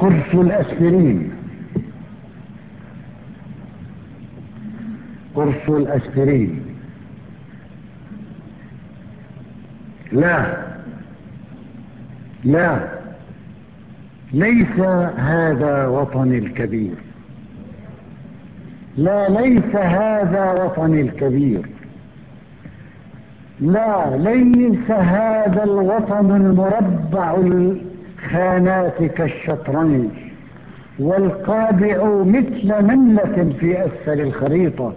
قرص الأسبرين قرص الأسبرين لا. لا. ليس هذا وطني الكبير. لا ليس هذا وطني الكبير. لا ليس هذا الوطن المربع الخانات كالشطرنج والقابع مثل نملة في أسفل الخريطة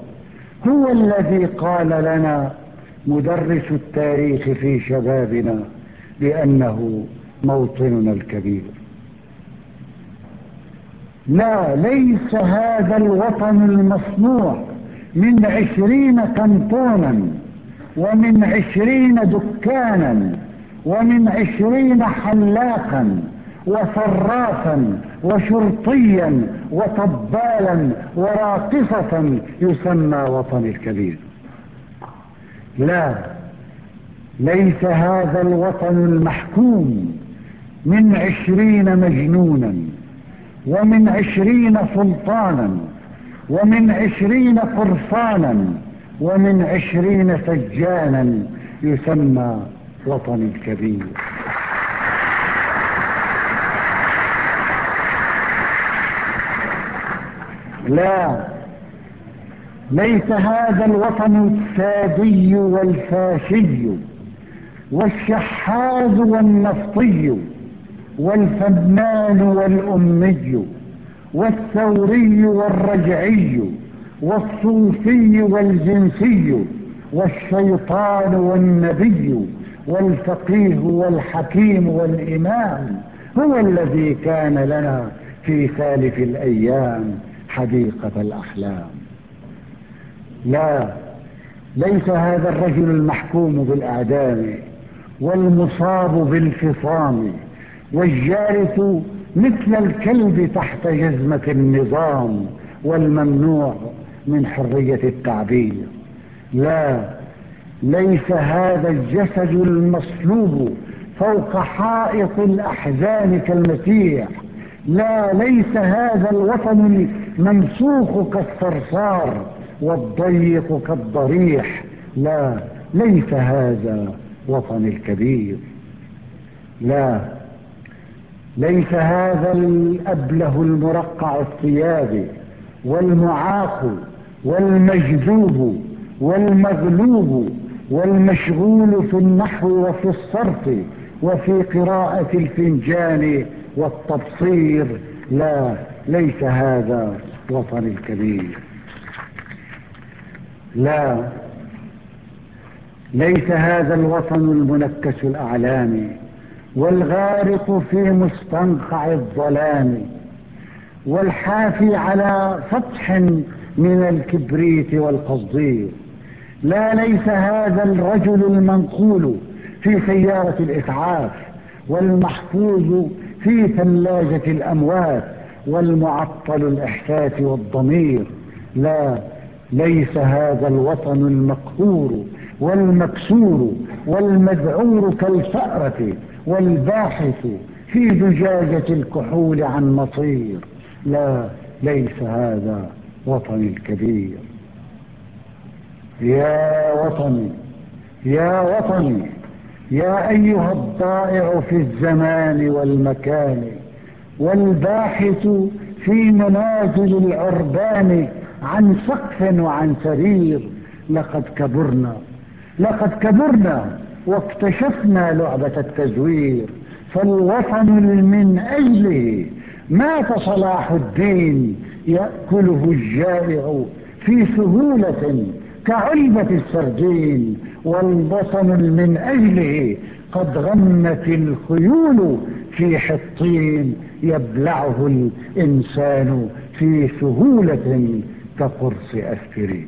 هو الذي قال لنا مدرس التاريخ في شبابنا بأنه موطننا الكبير. لا ليس هذا الوطن المصنوع من عشرين كنتونا ومن عشرين دكانا ومن عشرين حلاقا وصرافا وشرطيا وطبالا وراقصة يسمى وطن الكبير. لا ليس هذا الوطن المحكوم من عشرين مجنونا ومن عشرين سلطانا ومن عشرين قرصانا ومن عشرين سجانا يسمى وطن الكبير. لا ليس هذا الوطن السادي والفاشي والشحاذ والنفطي والفنان والأمي والثوري والرجعي والصوفي والجنسي والشيطان والنبي والفقيه والحكيم والإمام هو الذي كان لنا في سالف الأيام حديقة الأحلام. لا ليس هذا الرجل المحكوم بالأعدام والمصاب بالفصام والجالس مثل الكلب تحت جزمة النظام والممنوع من حرية التعبير. لا ليس هذا الجسد المصلوب فوق حائط الأحزان كالمسيح. لا ليس هذا الوطن الممسوخ كالصرصار والضيق كالضريح. لا ليس هذا وطن الكبير. لا ليس هذا الأبله المرقع الثياب والمعاق والمجذوب والمغلوب والمشغول في النحو وفي الصرف وفي قراءة الفنجان والتبصير. لا ليس هذا وطن الكبير. لا ليس هذا الوطن المنكس الأعلام والغارق في مستنقع الظلام والحافي على سطح من الكبريت والقصدير. لا ليس هذا الرجل المنقول في سيارة الإسعاف والمحفوظ في ثلاجة الأموات والمعطل الإحساس والضمير. لا ليس هذا الوطن المقهور والمكسور والمذعور كالفأرة والباحث في زجاجة الكحول عن مصير. لا ليس هذا وطني الكبير. يا وطني يا وطني يا أيها الضائع في الزمان والمكان والباحث في منازل العربان عن سقف وعن سرير لقد كبرنا لقد كبرنا واكتشفنا لعبة التزوير. فالوطن من أجله مات صلاح الدين يأكله الجائع في سهولة كعلبة السردين والوطن من أجله قد غمت الخيول في حطين يبلعه الإنسان في سهولة كقرص أسبرين